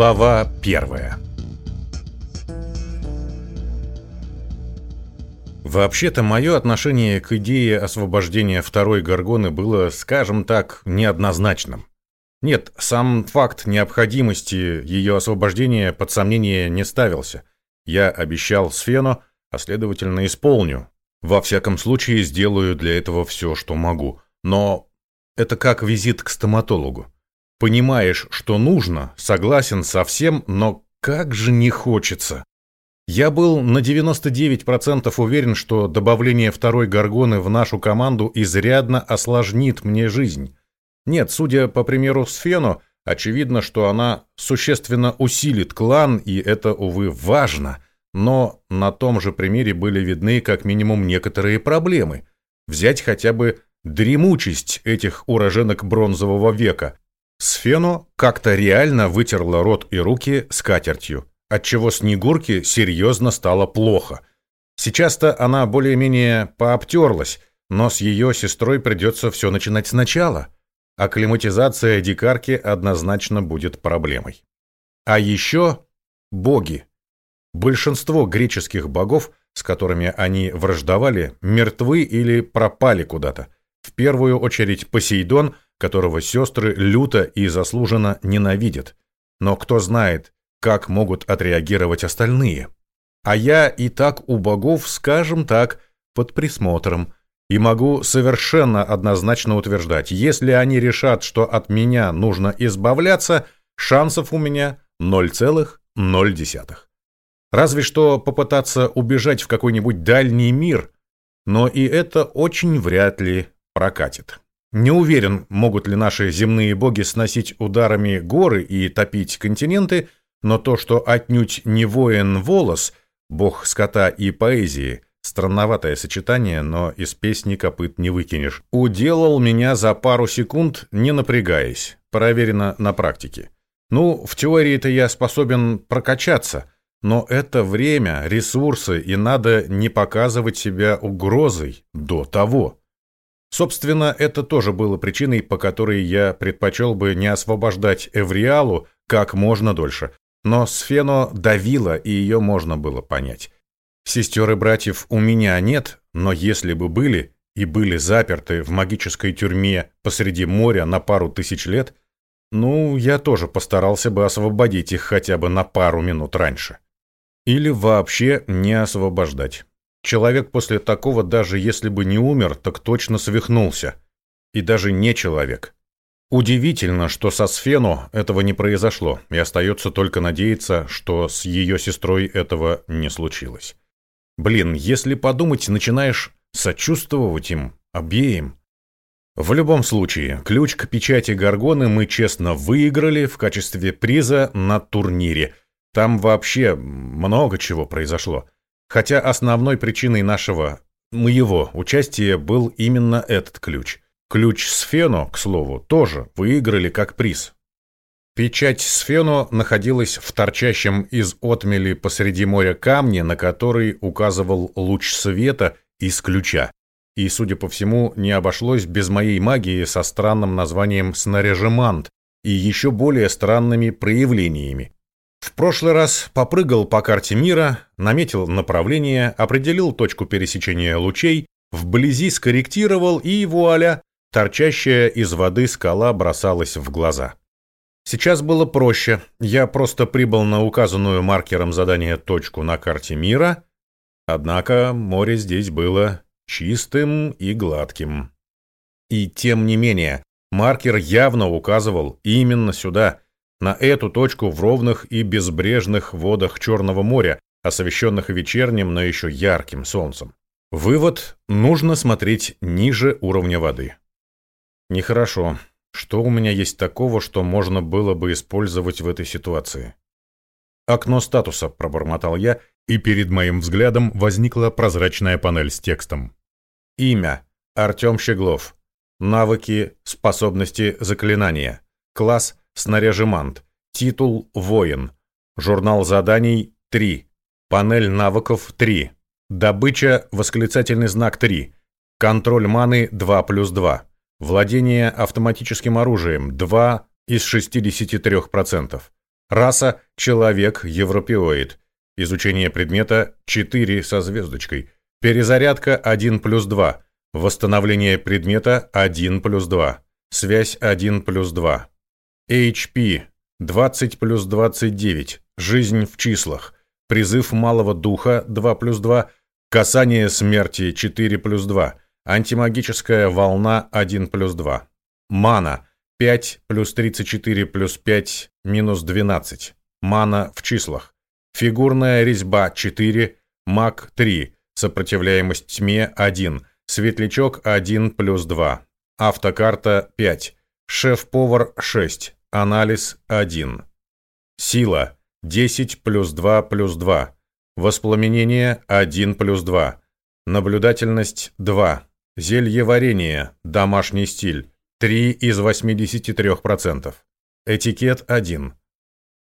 Глава первая Вообще-то мое отношение к идее освобождения второй Горгоны было, скажем так, неоднозначным. Нет, сам факт необходимости ее освобождения под сомнение не ставился. Я обещал Сфену, а следовательно исполню. Во всяком случае, сделаю для этого все, что могу. Но это как визит к стоматологу. Понимаешь, что нужно, согласен со всем, но как же не хочется. Я был на 99% уверен, что добавление второй горгоны в нашу команду изрядно осложнит мне жизнь. Нет, судя по примеру Сфену, очевидно, что она существенно усилит клан, и это, увы, важно. Но на том же примере были видны как минимум некоторые проблемы. Взять хотя бы дремучесть этих уроженок бронзового века. Сфено как-то реально вытерла рот и руки скатертью, отчего Снегурке серьезно стало плохо. Сейчас-то она более-менее пообтерлась, но с ее сестрой придется все начинать сначала. Акклиматизация дикарки однозначно будет проблемой. А еще боги. Большинство греческих богов, с которыми они враждовали, мертвы или пропали куда-то. В первую очередь Посейдон, которого сестры люто и заслуженно ненавидят. Но кто знает, как могут отреагировать остальные. А я и так у богов, скажем так, под присмотром. И могу совершенно однозначно утверждать, если они решат, что от меня нужно избавляться, шансов у меня 0,0. Разве что попытаться убежать в какой-нибудь дальний мир, но и это очень вряд ли прокатит. Не уверен, могут ли наши земные боги сносить ударами горы и топить континенты, но то, что отнюдь не воин волос, бог скота и поэзии, странноватое сочетание, но из песни копыт не выкинешь, уделал меня за пару секунд, не напрягаясь, проверено на практике. Ну, в теории-то я способен прокачаться, но это время, ресурсы, и надо не показывать себя угрозой до того. Собственно, это тоже было причиной, по которой я предпочел бы не освобождать Эвриалу как можно дольше. Но Сфено давила, и ее можно было понять. Сестер и братьев у меня нет, но если бы были, и были заперты в магической тюрьме посреди моря на пару тысяч лет, ну, я тоже постарался бы освободить их хотя бы на пару минут раньше. Или вообще не освобождать. Человек после такого, даже если бы не умер, так точно свихнулся. И даже не человек. Удивительно, что со Сфену этого не произошло, и остается только надеяться, что с ее сестрой этого не случилось. Блин, если подумать, начинаешь сочувствовать им, обеим. В любом случае, ключ к печати Гаргоны мы честно выиграли в качестве приза на турнире. Там вообще много чего произошло. Хотя основной причиной нашего, моего участия был именно этот ключ. Ключ Сфено, к слову, тоже выиграли как приз. Печать Сфено находилась в торчащем из отмели посреди моря камне, на который указывал луч света из ключа. И, судя по всему, не обошлось без моей магии со странным названием «снаряжемант» и еще более странными проявлениями. В прошлый раз попрыгал по карте мира, наметил направление, определил точку пересечения лучей, вблизи скорректировал и вуаля, торчащая из воды скала бросалась в глаза. Сейчас было проще. Я просто прибыл на указанную маркером задания точку на карте мира, однако море здесь было чистым и гладким. И тем не менее, маркер явно указывал именно сюда – на эту точку в ровных и безбрежных водах Черного моря, освещенных вечерним, но еще ярким солнцем. Вывод – нужно смотреть ниже уровня воды. Нехорошо. Что у меня есть такого, что можно было бы использовать в этой ситуации? «Окно статуса», – пробормотал я, и перед моим взглядом возникла прозрачная панель с текстом. Имя – Артем Щеглов. Навыки, способности, заклинания. Класс Снаряжемант. Титул «Воин». Журнал заданий 3. Панель навыков 3. Добыча восклицательный знак 3. Контроль маны 2 плюс 2. Владение автоматическим оружием 2 из 63%. Раса – человек, европеоид. Изучение предмета – 4 со звездочкой. Перезарядка – 1 плюс 2. Восстановление предмета – 1 плюс 2. Связь 1 плюс 2. HP – 20 плюс 29. Жизнь в числах. Призыв малого духа 2 плюс 2. Касание смерти 4 плюс 2. Антимагическая волна 1 плюс 2. Мана 5 плюс 34 плюс 5 минус 12. Мана в числах. Фигурная резьба 4. Маг 3. Сопротивляемость тьме 1. Светлячок 1 плюс 2. Автокарта 5. Шеф-повар 6. Анализ 1. Сила 10 плюс 2 плюс 2. Воспламенение 1 плюс 2. Наблюдательность 2. Зелье варенье. Домашний стиль. 3 из 83%. Этикет 1.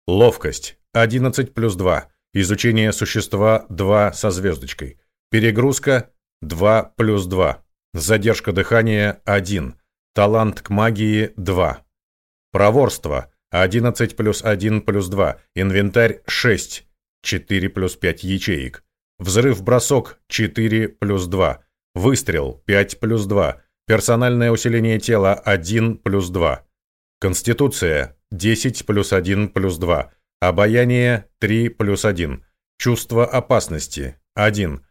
Ловкость 11 плюс 2. Изучение существа 2 со звездочкой. Перегрузка 2 плюс 2. Задержка дыхания 1. Талант к магии 2. Проворство 11 плюс 1 плюс 2. Инвентарь 6. 4 плюс 5 ячеек. Взрыв-бросок 4 плюс 2. Выстрел 5 плюс 2. Персональное усиление тела 1 плюс 2. Конституция 10 плюс 1 плюс 2. Обаяние 3 плюс 1. Чувство опасности 1.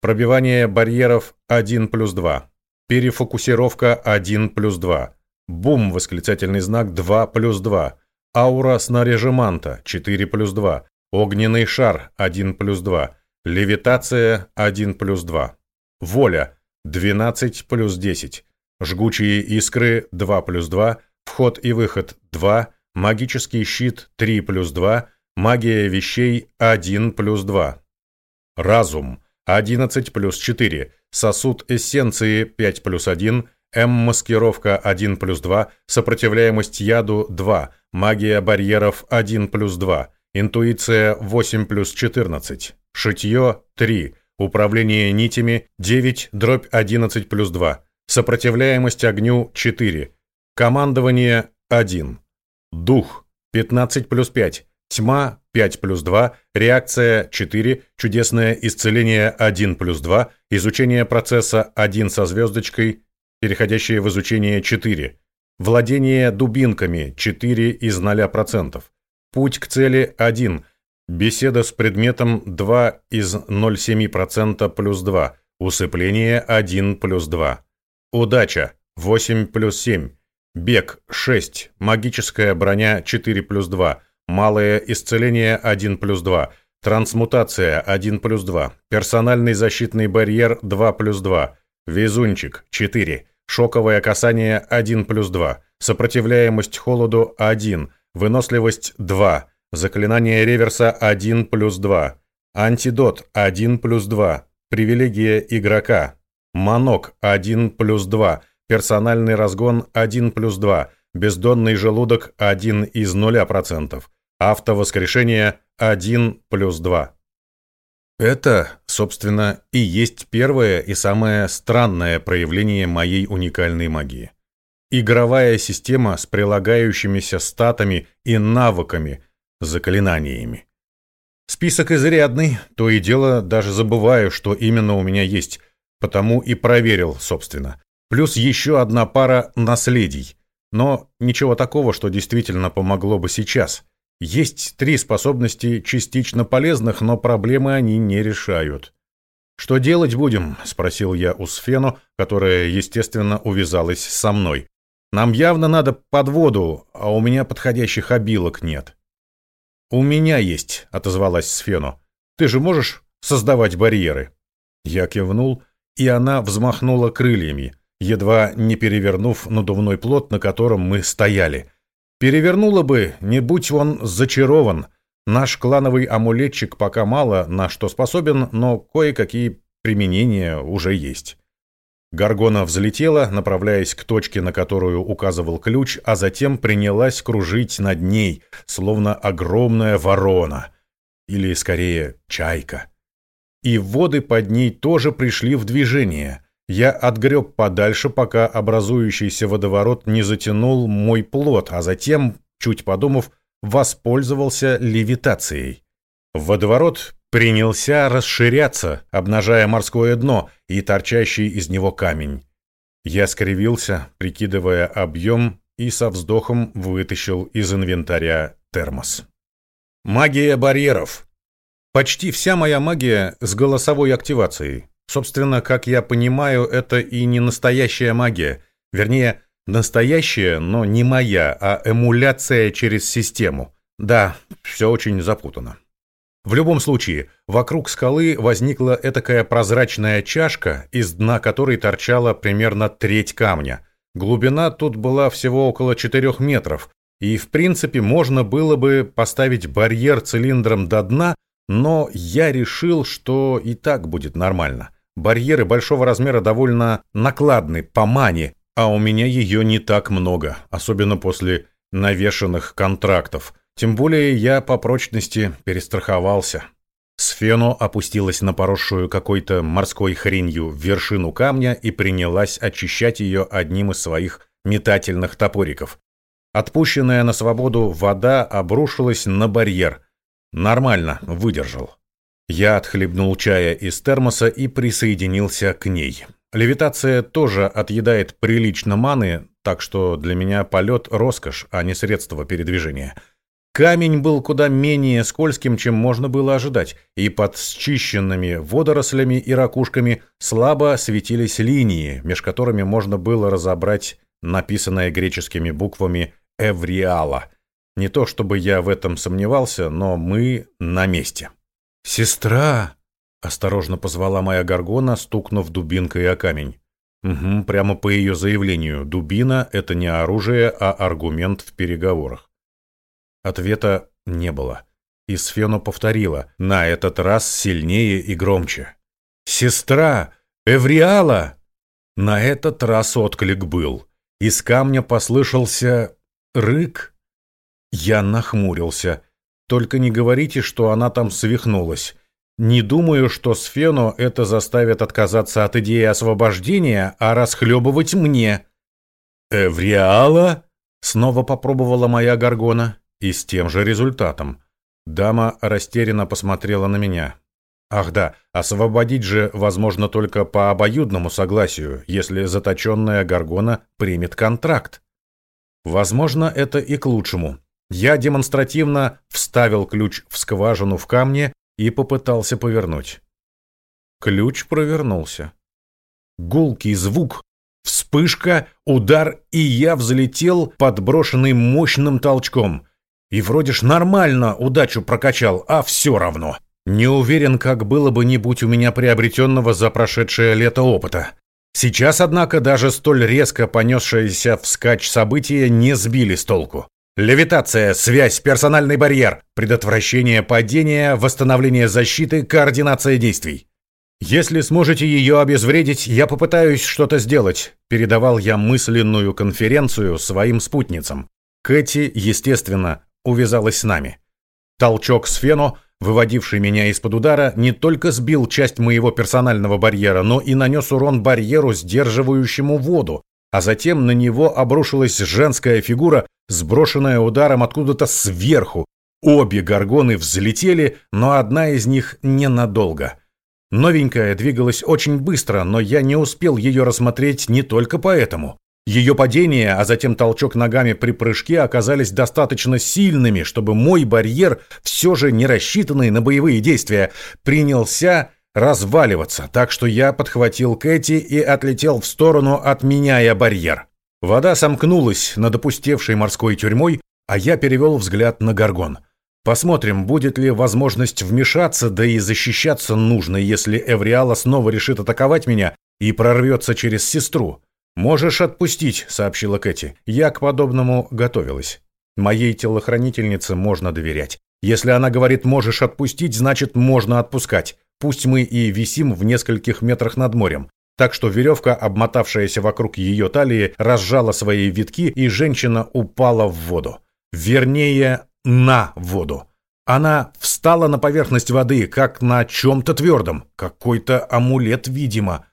Пробивание барьеров 1 плюс 2. Перефокусировка 1 плюс 2. Бум! Восклицательный знак 2 плюс 2. Аура снаряжеманта 4 плюс 2. Огненный шар 1 плюс 2. Левитация 1 плюс 2. Воля 12 плюс 10. Жгучие искры 2 плюс 2. Вход и выход 2. Магический щит 3 плюс 2. Магия вещей 1 плюс 2. Разум 11 плюс 4. Сосуд эссенции 5 плюс 1. М-маскировка 1 плюс 2, сопротивляемость яду 2, магия барьеров 1 плюс 2, интуиция 8 плюс 14, шитье 3, управление нитями 9 дробь 11 плюс 2, сопротивляемость огню 4, командование 1, дух 15 плюс 5, тьма 5 плюс 2, реакция 4, чудесное исцеление 1 плюс 2, изучение процесса 1 со звездочкой переходящее в изучение 4. Владение дубинками 4 из 0%. Путь к цели 1. Беседа с предметом 2 из 0,7% плюс 2. Усыпление 1 плюс 2. Удача 8 плюс 7. Бег 6. Магическая броня 4 плюс 2. Малое исцеление 1 плюс 2. Трансмутация 1 плюс 2. Персональный защитный барьер 2 плюс 2. Везунчик 4. Шоковое касание 1 плюс 2. Сопротивляемость холоду 1. Выносливость 2. Заклинание реверса 1 плюс 2. Антидот 1 плюс 2. Привилегия игрока. Манок 1 плюс 2. Персональный разгон 1 плюс 2. Бездонный желудок 1 из 0%. Автовоскрешение 1 плюс 2. Это, собственно, и есть первое и самое странное проявление моей уникальной магии. Игровая система с прилагающимися статами и навыками, заклинаниями. Список изрядный, то и дело даже забываю, что именно у меня есть, потому и проверил, собственно. Плюс еще одна пара наследий. Но ничего такого, что действительно помогло бы сейчас – есть три способности частично полезных, но проблемы они не решают. «Что делать будем?» – спросил я у Сфену, которая, естественно, увязалась со мной. «Нам явно надо под воду, а у меня подходящих обилок нет». «У меня есть», – отозвалась Сфену. «Ты же можешь создавать барьеры?» Я кивнул, и она взмахнула крыльями, едва не перевернув надувной плот, на котором мы стояли – Перевернуло бы, не будь он зачарован. Наш клановый амулетчик пока мало на что способен, но кое-какие применения уже есть. Гаргона взлетела, направляясь к точке, на которую указывал ключ, а затем принялась кружить над ней, словно огромная ворона. Или, скорее, чайка. И воды под ней тоже пришли в движение. Я отгреб подальше, пока образующийся водоворот не затянул мой плод, а затем, чуть подумав, воспользовался левитацией. Водоворот принялся расширяться, обнажая морское дно и торчащий из него камень. Я скривился, прикидывая объем, и со вздохом вытащил из инвентаря термос. Магия барьеров. Почти вся моя магия с голосовой активацией. Собственно, как я понимаю, это и не настоящая магия. Вернее, настоящая, но не моя, а эмуляция через систему. Да, все очень запутано. В любом случае, вокруг скалы возникла этакая прозрачная чашка, из дна которой торчала примерно треть камня. Глубина тут была всего около 4 метров, и в принципе можно было бы поставить барьер цилиндром до дна, но я решил, что и так будет нормально. Барьеры большого размера довольно накладны по мане, а у меня ее не так много, особенно после навешанных контрактов – тем более я по прочности перестраховался. Сфено опустилась на поросшую какой-то морской хренью вершину камня и принялась очищать ее одним из своих метательных топориков. Отпущенная на свободу вода обрушилась на барьер. Нормально, выдержал. Я отхлебнул чая из термоса и присоединился к ней. Левитация тоже отъедает прилично маны, так что для меня полет — роскошь, а не средство передвижения — Камень был куда менее скользким, чем можно было ожидать, и под счищенными водорослями и ракушками слабо светились линии, меж которыми можно было разобрать написанное греческими буквами «Эвриала». Не то чтобы я в этом сомневался, но мы на месте. «Сестра!» — осторожно позвала моя горгона, стукнув дубинкой о камень. Угу, прямо по ее заявлению, дубина — это не оружие, а аргумент в переговорах. Ответа не было. И Сфена повторила, на этот раз сильнее и громче. «Сестра! Эвриала!» На этот раз отклик был. Из камня послышался рык. Я нахмурился. Только не говорите, что она там свихнулась. Не думаю, что Сфену это заставит отказаться от идеи освобождения, а расхлебывать мне. «Эвриала?» — снова попробовала моя горгона. И с тем же результатом. Дама растерянно посмотрела на меня. Ах да, освободить же возможно только по обоюдному согласию, если заточенная Гаргона примет контракт. Возможно, это и к лучшему. Я демонстративно вставил ключ в скважину в камне и попытался повернуть. Ключ провернулся. Гулкий звук, вспышка, удар, и я взлетел, подброшенный мощным толчком. И вроде ж нормально удачу прокачал, а все равно. Не уверен, как было бы не будь у меня приобретенного за прошедшее лето опыта. Сейчас, однако, даже столь резко понесшиеся вскачь события не сбили с толку. Левитация, связь, персональный барьер, предотвращение падения, восстановление защиты, координация действий. «Если сможете ее обезвредить, я попытаюсь что-то сделать», передавал я мысленную конференцию своим спутницам. Кэти, естественно, увязалась с нами. Толчок с фено, выводивший меня из-под удара, не только сбил часть моего персонального барьера, но и нанес урон барьеру, сдерживающему воду, а затем на него обрушилась женская фигура, сброшенная ударом откуда-то сверху. Обе горгоны взлетели, но одна из них ненадолго. Новенькая двигалась очень быстро, но я не успел ее рассмотреть не только поэтому. Ее падение, а затем толчок ногами при прыжке оказались достаточно сильными, чтобы мой барьер, все же не рассчитанный на боевые действия, принялся разваливаться, так что я подхватил Кэти и отлетел в сторону, отменяя барьер. Вода сомкнулась над опустевшей морской тюрьмой, а я перевел взгляд на Гаргон. Посмотрим, будет ли возможность вмешаться, да и защищаться нужно, если Эвриала снова решит атаковать меня и прорвется через сестру. «Можешь отпустить», — сообщила Кэти. «Я к подобному готовилась. Моей телохранительнице можно доверять. Если она говорит «можешь отпустить», значит «можно отпускать». Пусть мы и висим в нескольких метрах над морем. Так что веревка, обмотавшаяся вокруг ее талии, разжала свои витки, и женщина упала в воду. Вернее, на воду. Она встала на поверхность воды, как на чем-то твердом. Какой-то амулет, видимо.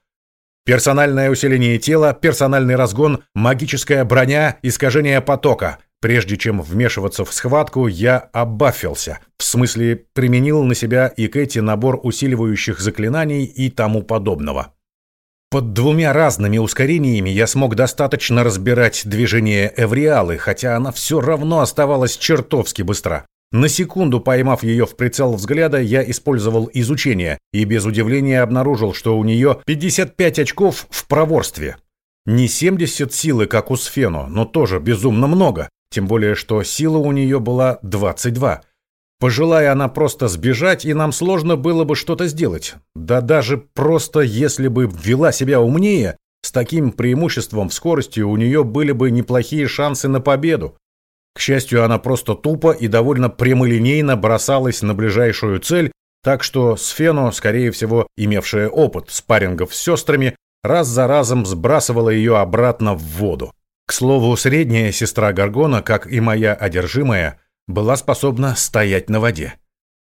Персональное усиление тела, персональный разгон, магическая броня, искажение потока. Прежде чем вмешиваться в схватку, я обафился, в смысле применил на себя и Кэти набор усиливающих заклинаний и тому подобного. Под двумя разными ускорениями я смог достаточно разбирать движение Эвриалы, хотя она все равно оставалась чертовски быстра. На секунду поймав ее в прицел взгляда, я использовал изучение и без удивления обнаружил, что у нее 55 очков в проворстве. Не 70 силы, как у Сфено, но тоже безумно много. Тем более, что сила у нее была 22. Пожелая она просто сбежать, и нам сложно было бы что-то сделать. Да даже просто если бы вела себя умнее, с таким преимуществом в скорости у нее были бы неплохие шансы на победу. К счастью, она просто тупо и довольно прямолинейно бросалась на ближайшую цель, так что Сфено, скорее всего, имевшая опыт спаррингов с сестрами, раз за разом сбрасывала ее обратно в воду. К слову, средняя сестра Гаргона, как и моя одержимая, была способна стоять на воде.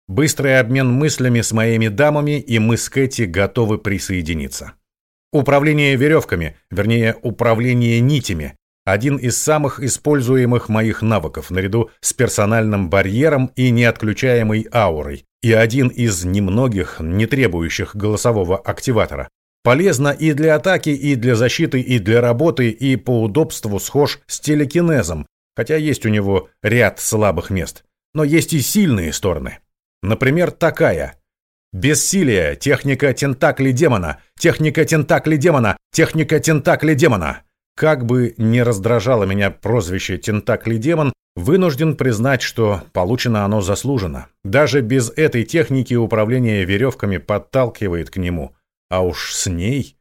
Быстрый обмен мыслями с моими дамами, и мы с Кэти готовы присоединиться. Управление веревками, вернее, управление нитями, один из самых используемых моих навыков, наряду с персональным барьером и неотключаемой аурой, и один из немногих, не требующих голосового активатора. Полезно и для атаки, и для защиты, и для работы, и по удобству схож с телекинезом, хотя есть у него ряд слабых мест. Но есть и сильные стороны. Например, такая. Бессилие, техника тентакли демона, техника тентакли демона, техника тентакли демона. Как бы не раздражало меня прозвище тентакли демон, вынужден признать, что получено оно заслуженно. Даже без этой техники управление веревками подталкивает к нему – а уж с ней...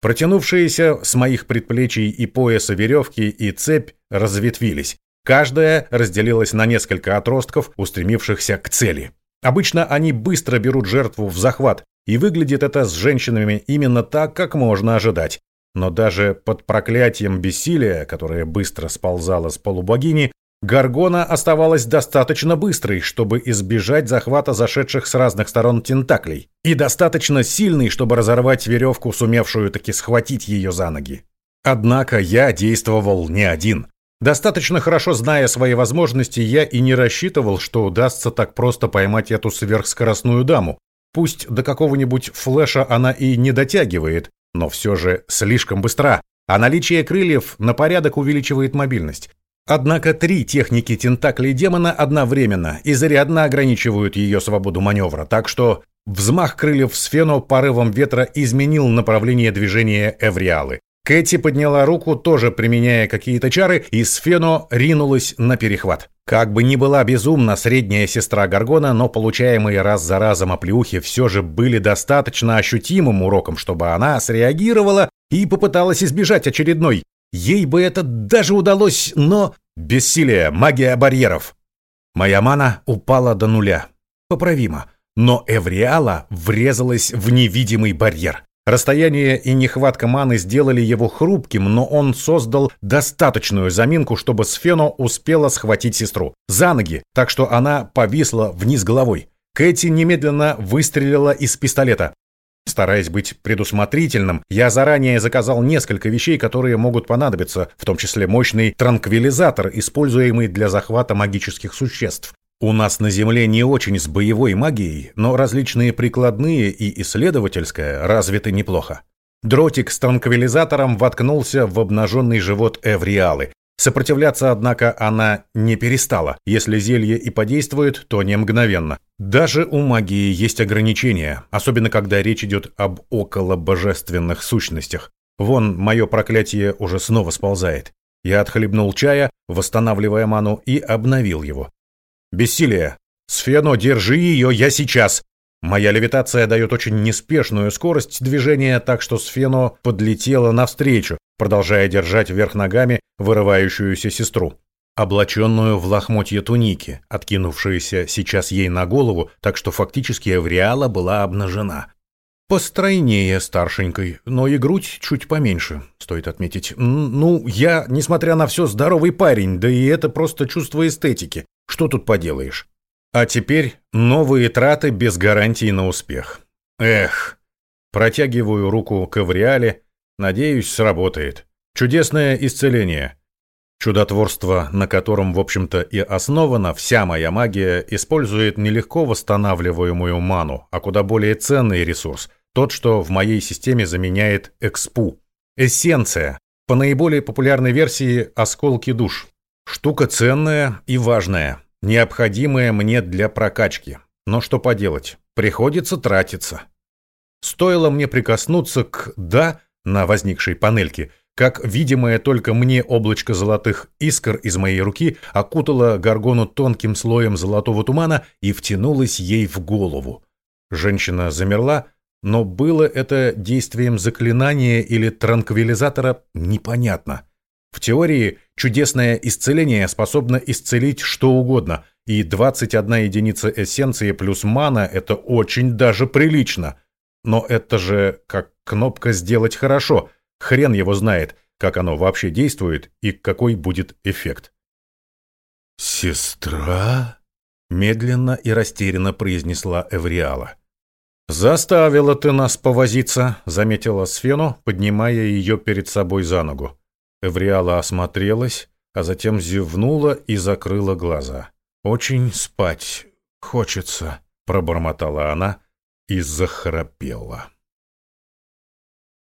Протянувшиеся с моих предплечий и пояса веревки и цепь разветвились. Каждая разделилась на несколько отростков, устремившихся к цели. Обычно они быстро берут жертву в захват, и выглядит это с женщинами именно так, как можно ожидать. Но даже под проклятием бессилия, которое быстро сползало с полубогини, Гаргона оставалась достаточно быстрой, чтобы избежать захвата зашедших с разных сторон тентаклей, и достаточно сильной, чтобы разорвать веревку, сумевшую таки схватить ее за ноги. Однако я действовал не один. Достаточно хорошо зная свои возможности, я и не рассчитывал, что удастся так просто поймать эту сверхскоростную даму. Пусть до какого-нибудь флеша она и не дотягивает, но все же слишком быстра, а наличие крыльев на порядок увеличивает мобильность. Однако три техники тентаклей демона одновременно изрядно ограничивают ее свободу маневра, так что взмах крыльев Сфено порывом ветра изменил направление движения Эвриалы. Кэти подняла руку, тоже применяя какие-то чары, и Сфено ринулась на перехват. Как бы ни была безумна средняя сестра Гаргона, но получаемые раз за разом оплеухи все же были достаточно ощутимым уроком, чтобы она среагировала и попыталась избежать очередной Ей бы это даже удалось, но... Бессилие, магия барьеров. Моя мана упала до нуля. Поправимо. Но Эвриала врезалась в невидимый барьер. Расстояние и нехватка маны сделали его хрупким, но он создал достаточную заминку, чтобы Сфено успела схватить сестру за ноги, так что она повисла вниз головой. Кэти немедленно выстрелила из пистолета. Стараясь быть предусмотрительным, я заранее заказал несколько вещей, которые могут понадобиться, в том числе мощный транквилизатор, используемый для захвата магических существ. У нас на Земле не очень с боевой магией, но различные прикладные и исследовательская развиты неплохо. Дротик с транквилизатором воткнулся в обнаженный живот Эвриалы, Сопротивляться, однако, она не перестала. Если зелье и подействует, то не мгновенно. Даже у магии есть ограничения, особенно когда речь идет об околобожественных сущностях. Вон, мое проклятие уже снова сползает. Я отхлебнул чая, восстанавливая ману, и обновил его. «Бессилие! Сфено, держи ее, я сейчас!» Моя левитация дает очень неспешную скорость движения, так что Сфено подлетела навстречу, продолжая держать вверх ногами вырывающуюся сестру. Облаченную в лохмотье туники, откинувшуюся сейчас ей на голову, так что фактически Эвриала была обнажена. Постройнее старшенькой, но и грудь чуть поменьше, стоит отметить. Ну, я, несмотря на все, здоровый парень, да и это просто чувство эстетики. Что тут поделаешь? А теперь новые траты без гарантии на успех. Эх. Протягиваю руку к Эвриале, надеюсь, сработает. Чудесное исцеление. Чудотворство, на котором, в общем-то, и основана вся моя магия, использует не легко восстанавливаемую ману, а куда более ценный ресурс, тот, что в моей системе заменяет экспу. Эссенция. По наиболее популярной версии осколки душ. Штука ценная и важная, необходимая мне для прокачки. Но что поделать, приходится тратиться. Стоило мне прикоснуться к «да» на возникшей панельке – как видимое только мне облачко золотых искр из моей руки окутало Гаргону тонким слоем золотого тумана и втянулось ей в голову. Женщина замерла, но было это действием заклинания или транквилизатора непонятно. В теории чудесное исцеление способно исцелить что угодно, и 21 единица эссенции плюс мана – это очень даже прилично. Но это же как кнопка «сделать хорошо», Хрен его знает, как оно вообще действует и какой будет эффект. «Сестра?» — медленно и растерянно произнесла Эвриала. «Заставила ты нас повозиться», — заметила Сфену, поднимая ее перед собой за ногу. Эвриала осмотрелась, а затем зевнула и закрыла глаза. «Очень спать хочется», — пробормотала она и захрапела.